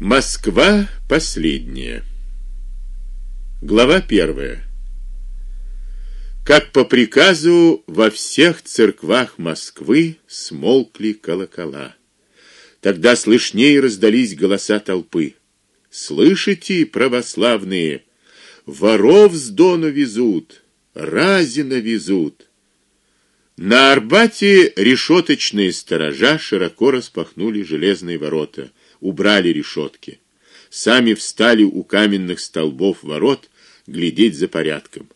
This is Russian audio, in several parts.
Москва последняя. Глава первая. Как по приказу во всех церквах Москвы смолкли колокола. Тогда слышнее раздались голоса толпы. Слышите, православные, воров с Дону везут, Разина везут. На Арбате решеточные сторожа широко распахнули железные ворота убрали решетки. Сами встали у каменных столбов ворот глядеть за порядком.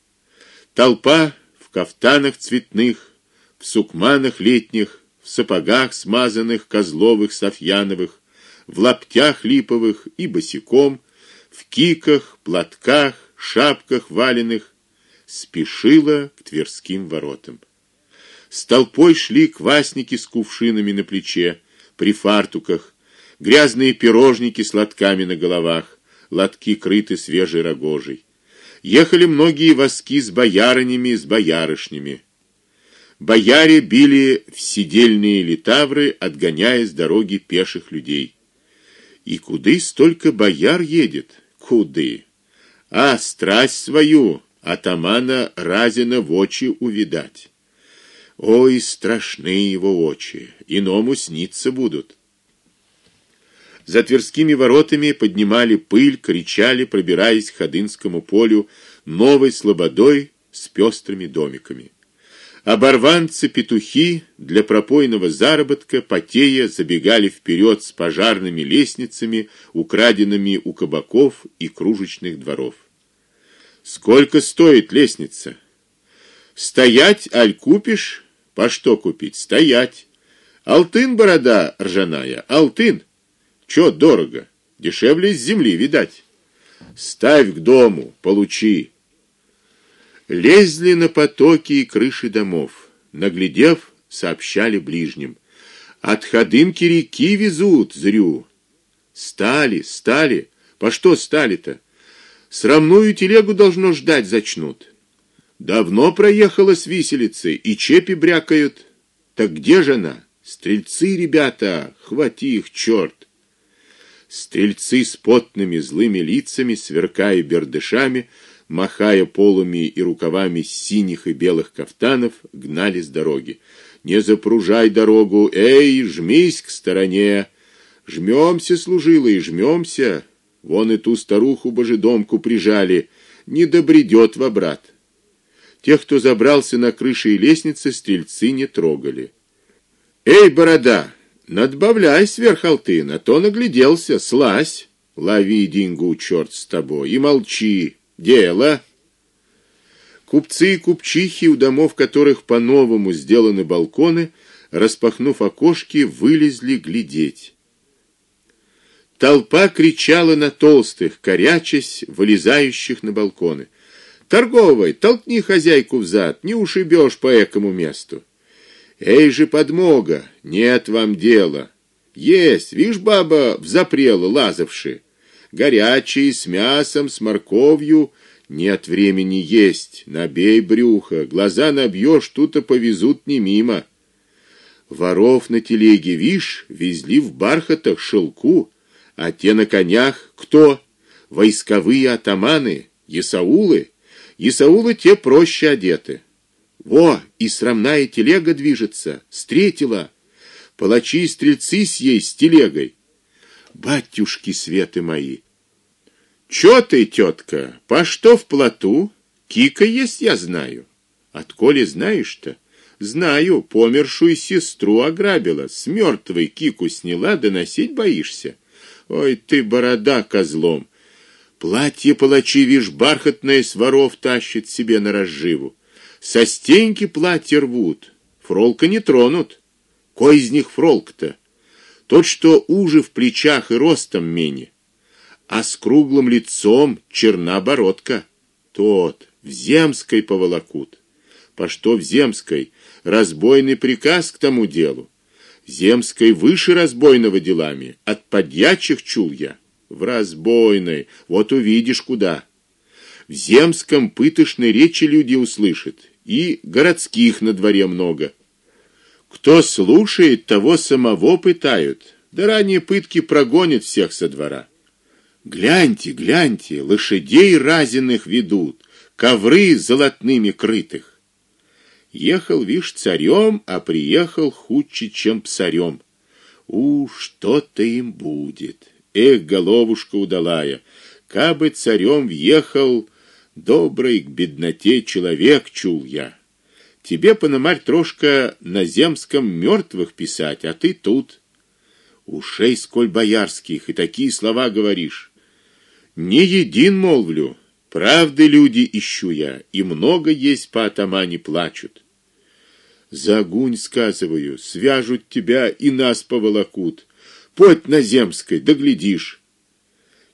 Толпа в кафтанах цветных, в сукманах летних, в сапогах смазанных козловых софьяновых, в лаптях липовых и босиком, в киках, платках, шапках валеных спешила к Тверским воротам. С толпой шли квасники с кувшинами на плече, при фартуках, грязные пирожники с лотками на головах, лотки крыты свежей рогожей. Ехали многие воски с боярынями, с боярышнями. Бояре били в седельные литавры, отгоняя с дороги пеших людей. И куды столько бояр едет? Куды? А страсть свою атамана Разина в очи увидать. Ой, страшны его очи, иному снится будут. За Тверскими воротами поднимали пыль, кричали, пробираясь к Ходынскому полю новой слободой с пестрыми домиками. Оборванцы-петухи для пропойного заработка потея забегали вперед с пожарными лестницами, украденными у кабаков и кружечных дворов. Сколько стоит лестница? Стоять, аль купишь? По что купить? Стоять. Алтын борода ржаная, алтын. Что дорого? Дешевле с земли, видать. Ставь к дому, получи. Лезли на потоки и крыши домов, наглядев, сообщали ближним: от ходынки реки везут зрю. Стали, стали. По что стали-то? Срамную телегу должно ждать зачнут. Давно проехала с виселицы, и чепи брякают. Так где же она? Стрельцы, ребята, хвати их, черт! Стрельцы с потными злыми лицами, сверкая бердышами, махая полами и рукавами синих и белых кафтанов, гнали с дороги. Не запружай дорогу, эй, жмись к стороне. Жмемся, служилые, жмемся. Вон и ту старуху божедомку прижали, не добредет в обрат. Тех, кто забрался на крыши и лестницы, стрельцы не трогали. Эй, борода, Надбавляй сверх алтына, а то нагляделся, слазь. Лови деньгу, черт с тобой, и молчи. Дело. Купцы и купчихи, у домов которых по-новому сделаны балконы, распахнув окошки, вылезли глядеть. Толпа кричала на толстых, корячась, вылезающих на балконы. Торговый, толкни хозяйку взад, не ушибешь по экому месту. Эй же, подмога, нет вам дела. Есть, видишь, баба взапрела лазавши. Горячий, с мясом, с морковью. Нет времени есть, набей брюхо, глаза набьешь, тут-то повезут не мимо. Воров на телеге, вишь, везли в бархатах, шелку, а те на конях кто? Войсковые атаманы, есаулы. Есаулы те проще одеты. Во, и срамная телега движется, встретила. Палачи и стрельцы с ей с телегой. Батюшки светы мои. Чё ты, тетка, по что в плоту? Кика есть, я знаю. Отколи знаешь-то? Знаю, помершую сестру ограбила, с мертвой кику сняла, доносить боишься. Ой, ты борода козлом. Платье палачи вишь бархатное с воров тащит себе на разживу. Со стенки платье рвут, фролка не тронут. Кой из них фролк-то? Тот, что уже в плечах и ростом менее, а с круглым лицом черна бородка. Тот в земской поволокут. По что в земской? Разбойный приказ к тому делу. Земской выше разбойного делами, от подьячих чул я. В разбойной, вот увидишь куда в земском пытошной речи люди услышат, и городских на дворе много. Кто слушает, того самого пытают. Да ранее пытки прогонят всех со двора. Гляньте, гляньте, лошадей разиных ведут, ковры золотными крытых. Ехал вишь царем, а приехал худче, чем псарем. У, что-то им будет. Эх, головушка удалая, кабы царем въехал, добрый к бедноте человек чул я. Тебе пономарь трошка на земском мертвых писать, а ты тут ушей сколь боярских и такие слова говоришь. Не един молвлю, правды люди ищу я, и много есть по атамане плачут. За огонь сказываю, свяжут тебя и нас поволокут. Подь на земской, доглядишь.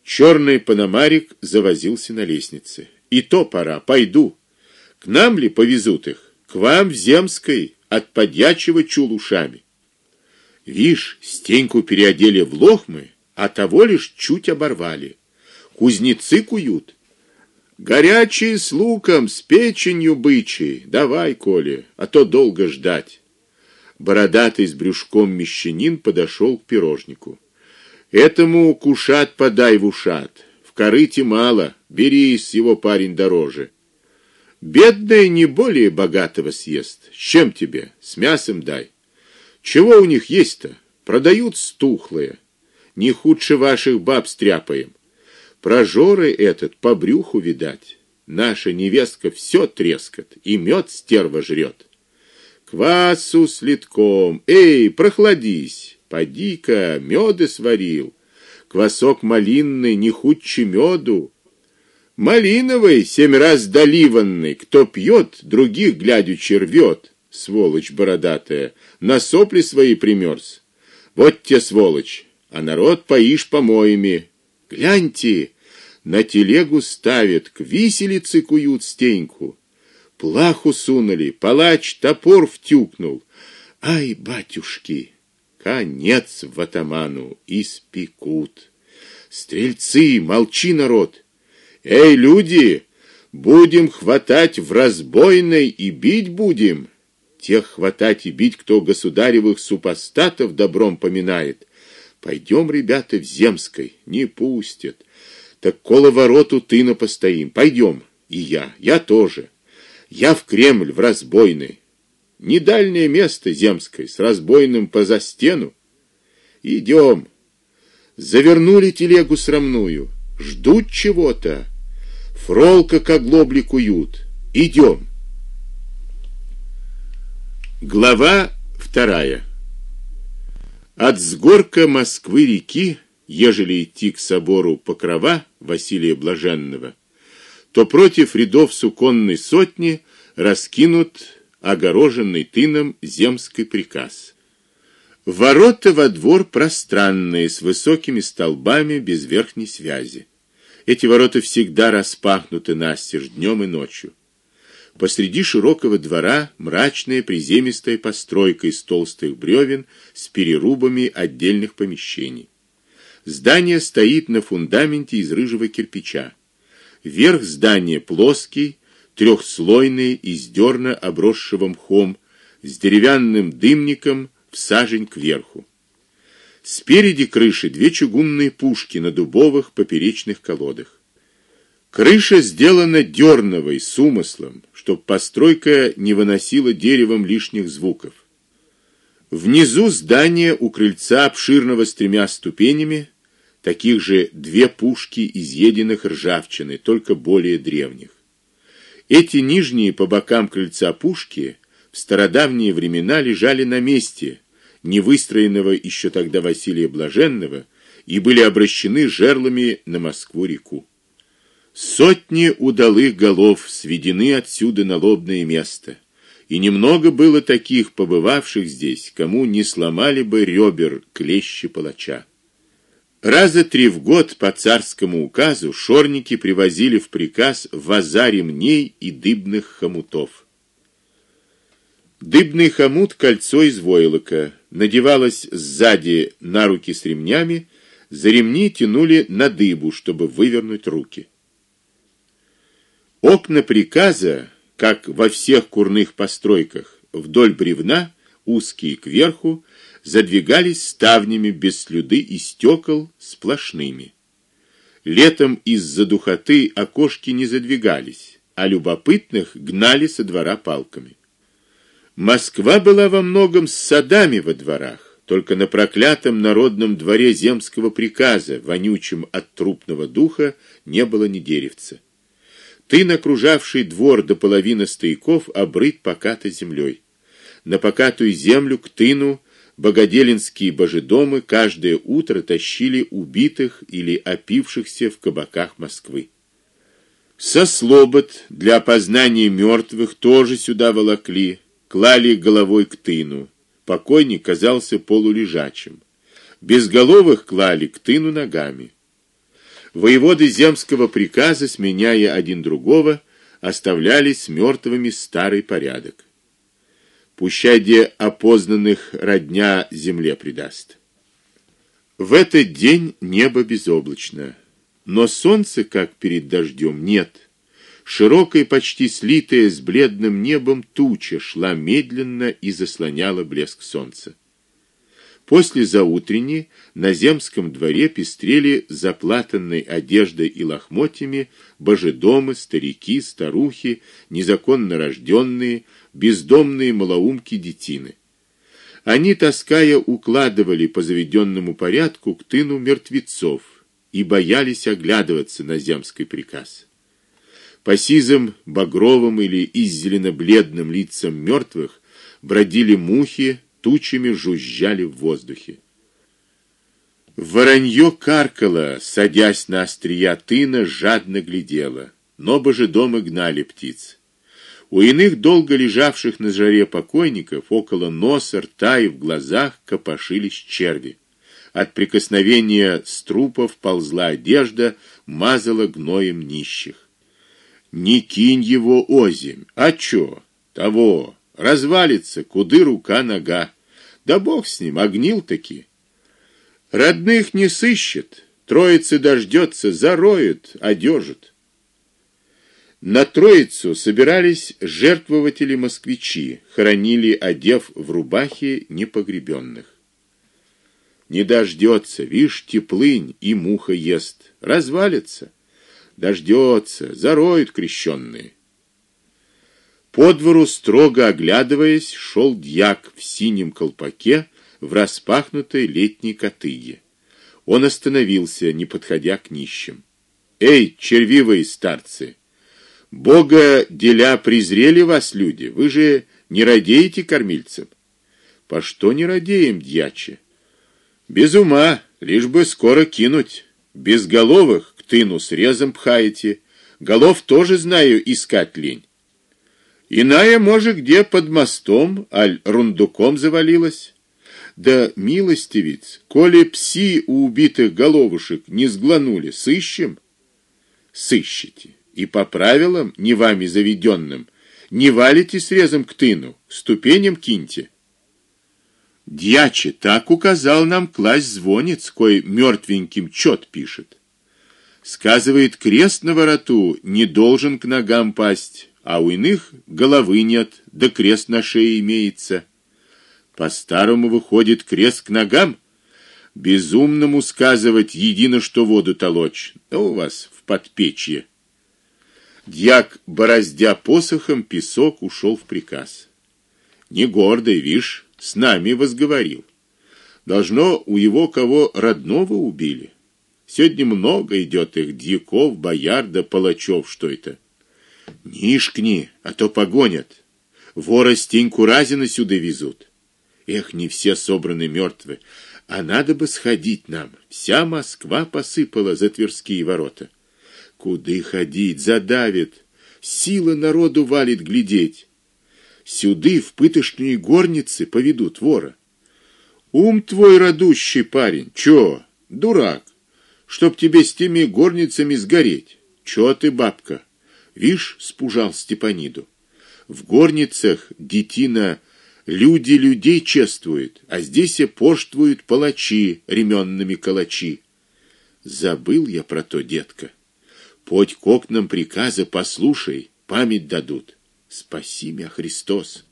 Черный пономарик завозился на лестнице. И то пора, пойду. К нам ли повезут их? К вам в земской от подьячего чулушами. Вишь, стеньку переодели в лохмы, а того лишь чуть оборвали. Кузнецы куют. Горячие с луком, с печенью бычьей. Давай, Коля, а то долго ждать. Бородатый с брюшком мещанин подошел к пирожнику. Этому кушать подай в ушат. Корыте мало, бери из его парень дороже. Бедный не более богатого съест. Чем тебе? С мясом дай. Чего у них есть-то? Продают стухлые. Не худше ваших баб стряпаем. Прожоры этот по брюху видать. Наша невестка все трескает и мед стерва жрет. Квасу с литком. Эй, прохладись. Поди-ка, меды сварил. Квасок малинный не худче меду. Малиновый семь раз доливанный. Кто пьет, других глядячи рвет сволочь бородатая, на сопли свои примерз. Вот те сволочь, а народ поишь помоями. Гляньте, на телегу ставят, к виселице куют стеньку. Плаху сунули, палач топор втюкнул. Ай, батюшки, конец в атаману, испекут. Стрельцы, молчи, народ. Эй, люди, будем хватать в разбойной и бить будем тех хватать и бить, кто государевых супостатов добром поминает. Пойдем, ребята, в земской, не пустят. Так коло вороту ты на постоим. Пойдем, и я, я тоже. Я в Кремль в разбойный. Не дальнее место земской с разбойным поза стену. Идем. Завернули телегу срамную, ждут чего-то. Фролка как глобли куют. Идем. Глава вторая. От сгорка Москвы-реки, ежели идти к собору Покрова Василия Блаженного, то против рядов суконной сотни раскинут огороженный тыном земский приказ. Ворота во двор пространные, с высокими столбами без верхней связи. Эти ворота всегда распахнуты настежь днем и ночью. Посреди широкого двора мрачная приземистая постройка из толстых бревен с перерубами отдельных помещений. Здание стоит на фундаменте из рыжего кирпича. Верх здания плоский, трехслойный из дерна, обросшего мхом, с деревянным дымником в сажень кверху. Спереди крыши две чугунные пушки на дубовых поперечных колодах. Крыша сделана дерновой с умыслом, чтоб постройка не выносила деревом лишних звуков. Внизу здания у крыльца обширного с тремя ступенями, таких же две пушки изъеденных ржавчиной, только более древних. Эти нижние по бокам крыльца пушки в стародавние времена лежали на месте, не выстроенного еще тогда Василия Блаженного, и были обращены жерлами на Москву-реку. Сотни удалых голов сведены отсюда на лобное место. И немного было таких побывавших здесь, кому не сломали бы ребер клещи палача. Раза три в год по царскому указу шорники привозили в приказ ваза ремней и дыбных хомутов. Дыбный хомут кольцо из войлока надевалось сзади на руки с ремнями, за ремни тянули на дыбу, чтобы вывернуть руки. Окна приказа, как во всех курных постройках, вдоль бревна, узкие кверху, задвигались ставнями без слюды и стекол сплошными. Летом из-за духоты окошки не задвигались, а любопытных гнали со двора палками. Москва была во многом с садами во дворах, только на проклятом народном дворе земского приказа, вонючем от трупного духа, не было ни деревца. Ты, накружавший двор до половины стояков, обрыт покатой землей. На покатую землю к тыну богоделинские божедомы каждое утро тащили убитых или опившихся в кабаках Москвы. Со слобод для опознания мертвых тоже сюда волокли, клали головой к тыну. Покойник казался полулежачим. Безголовых клали к тыну ногами. Воеводы земского приказа, сменяя один другого, оставляли с мертвыми старый порядок. Пущаде опознанных родня земле предаст. В этот день небо безоблачно, но солнца, как перед дождем, нет. Широкая, почти слитая с бледным небом туча шла медленно и заслоняла блеск солнца. После заутренни на земском дворе пестрели заплатанной одеждой и лохмотьями божедомы, старики, старухи, незаконно рожденные, бездомные малоумки детины. Они, таская, укладывали по заведенному порядку к тыну мертвецов и боялись оглядываться на земский приказ. По сизым, багровым или иззелено-бледным лицам мертвых бродили мухи, тучами жужжали в воздухе. Воронье каркало, садясь на острия тына, жадно глядело, но божедомы гнали птиц. У иных долго лежавших на жаре покойников около носа, рта и в глазах копошились черви. От прикосновения с трупов ползла одежда, мазала гноем нищих. Не кинь его озимь, а чё? Того развалится, куды рука нога. Да бог с ним, огнил таки. Родных не сыщет, троицы дождется, зароет, одежит. На Троицу собирались жертвователи-москвичи, хоронили, одев в рубахи непогребенных. Не дождется, вишь, теплынь и муха ест, развалится. Дождется, зароют крещенные. По двору, строго оглядываясь, шел дьяк в синем колпаке в распахнутой летней котыге. Он остановился, не подходя к нищим. Эй, червивые старцы, Бога деля презрели вас люди, вы же не радеете кормильцам. По что не радеем, дьяче? Без ума, лишь бы скоро кинуть. Без головых к тыну срезом пхаете. Голов тоже знаю искать лень. Иная, может, где под мостом, аль рундуком завалилась. Да, милостивец, коли пси у убитых головушек не сгланули, сыщем? Сыщите. И по правилам, не вами заведенным, не валите срезом к тыну, ступеням киньте. Дьяче так указал нам класть звонец, кой мертвеньким чёт пишет. Сказывает, крест на вороту не должен к ногам пасть, а у иных головы нет, да крест на шее имеется. По-старому выходит крест к ногам. Безумному сказывать едино что воду толочь. Да у вас в подпечье. Дьяк, бороздя посохом песок, ушел в приказ. Не гордый, вишь, с нами возговорил. Должно у его кого родного убили. Сегодня много идет их дьяков, бояр да палачов, что это. Нишкни, а то погонят. Вора Стеньку Разина сюда везут. Эх, не все собраны мертвы, а надо бы сходить нам. Вся Москва посыпала за Тверские ворота. Куды ходить, задавит. Сила народу валит глядеть. Сюды в пытошные горницы поведут вора. Ум твой радущий парень, чё? Дурак. Чтоб тебе с теми горницами сгореть. Чё ты, бабка? Вишь, спужал Степаниду. В горницах детина люди людей чествуют, а здесь и поштвуют палачи ременными калачи. Забыл я про то, детка. Подь к окнам приказа послушай, память дадут. Спаси меня, Христос.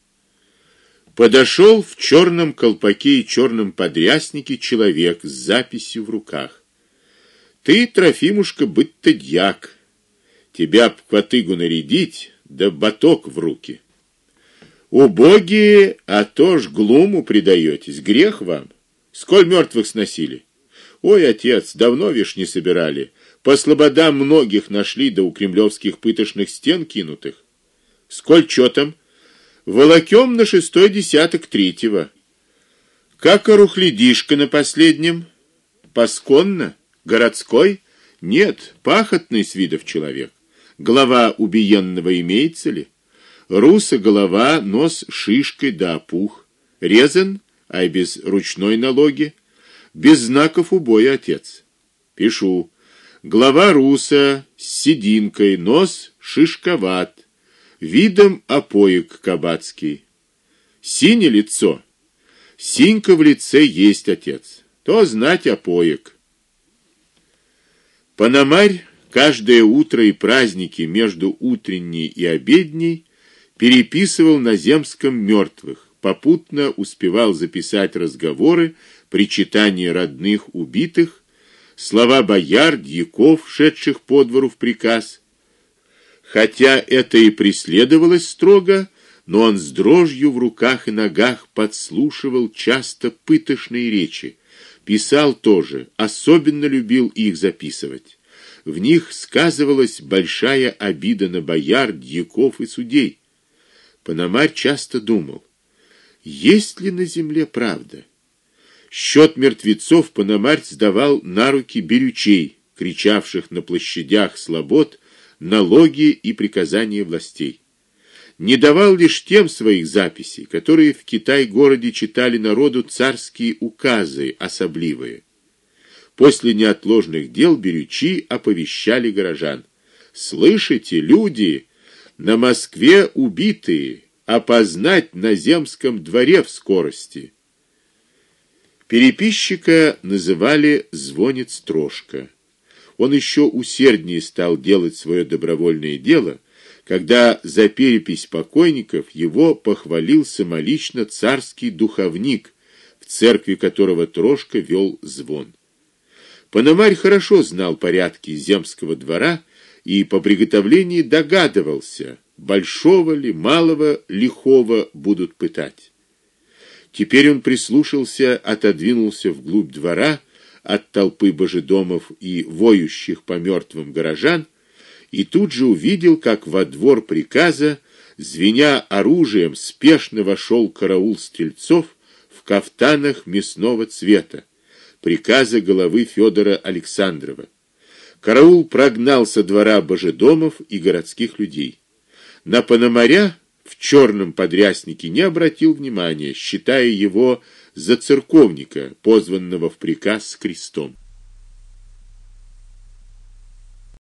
Подошел в черном колпаке и черном подряснике человек с записью в руках. Ты, Трофимушка, быть-то дьяк. Тебя б кватыгу нарядить, да баток в руки. Убогие, а то ж глуму предаетесь, грех вам. Сколь мертвых сносили? Ой, отец, давно вишь не собирали. По слободам многих нашли до у кремлевских пытошных стен кинутых. Сколь чё там? Волокём на шестой десяток третьего. Как орухлядишка на последнем? Пасконно? Городской? Нет, пахотный с видов человек. Голова убиенного имеется ли? Руса голова, нос шишкой да опух. Резан, а без ручной налоги. Без знаков убоя отец. Пишу. Глава руса с сединкой, нос шишковат, видом опоек кабацкий. Синее лицо. Синька в лице есть отец. То знать опоек. Пономарь каждое утро и праздники между утренней и обедней переписывал на земском мертвых, попутно успевал записать разговоры, причитания родных убитых, слова бояр, дьяков, шедших по двору в приказ. Хотя это и преследовалось строго, но он с дрожью в руках и ногах подслушивал часто пытошные речи, писал тоже, особенно любил их записывать. В них сказывалась большая обида на бояр, дьяков и судей. Пономарь часто думал: есть ли на земле правда? Счет мертвецов Пономарь сдавал на руки берючей, кричавших на площадях слобод налоги и приказания властей. Не давал лишь тем своих записей, которые в Китай-городе читали народу царские указы особливые. После неотложных дел берючи оповещали горожан: "Слышите, люди, на Москве убитые, опознать на земском дворе в скорости". Переписчика называли звонец Трошка. Он еще усерднее стал делать свое добровольное дело, когда за перепись покойников его похвалил самолично царский духовник, в церкви которого Трошка вел звон. Пономарь хорошо знал порядки земского двора и по приготовлении догадывался, большого ли, малого, лихого будут пытать. Теперь он прислушался, отодвинулся вглубь двора от толпы божедомов и воющих по мертвым горожан, и тут же увидел, как во двор приказа, звеня оружием, спешно вошел караул стрельцов в кафтанах мясного цвета приказа головы Федора Александрова. Караул прогнал со двора божедомов и городских людей. На Пономаря в черном подряснике не обратил внимания, считая его за церковника, позванного в приказ с крестом.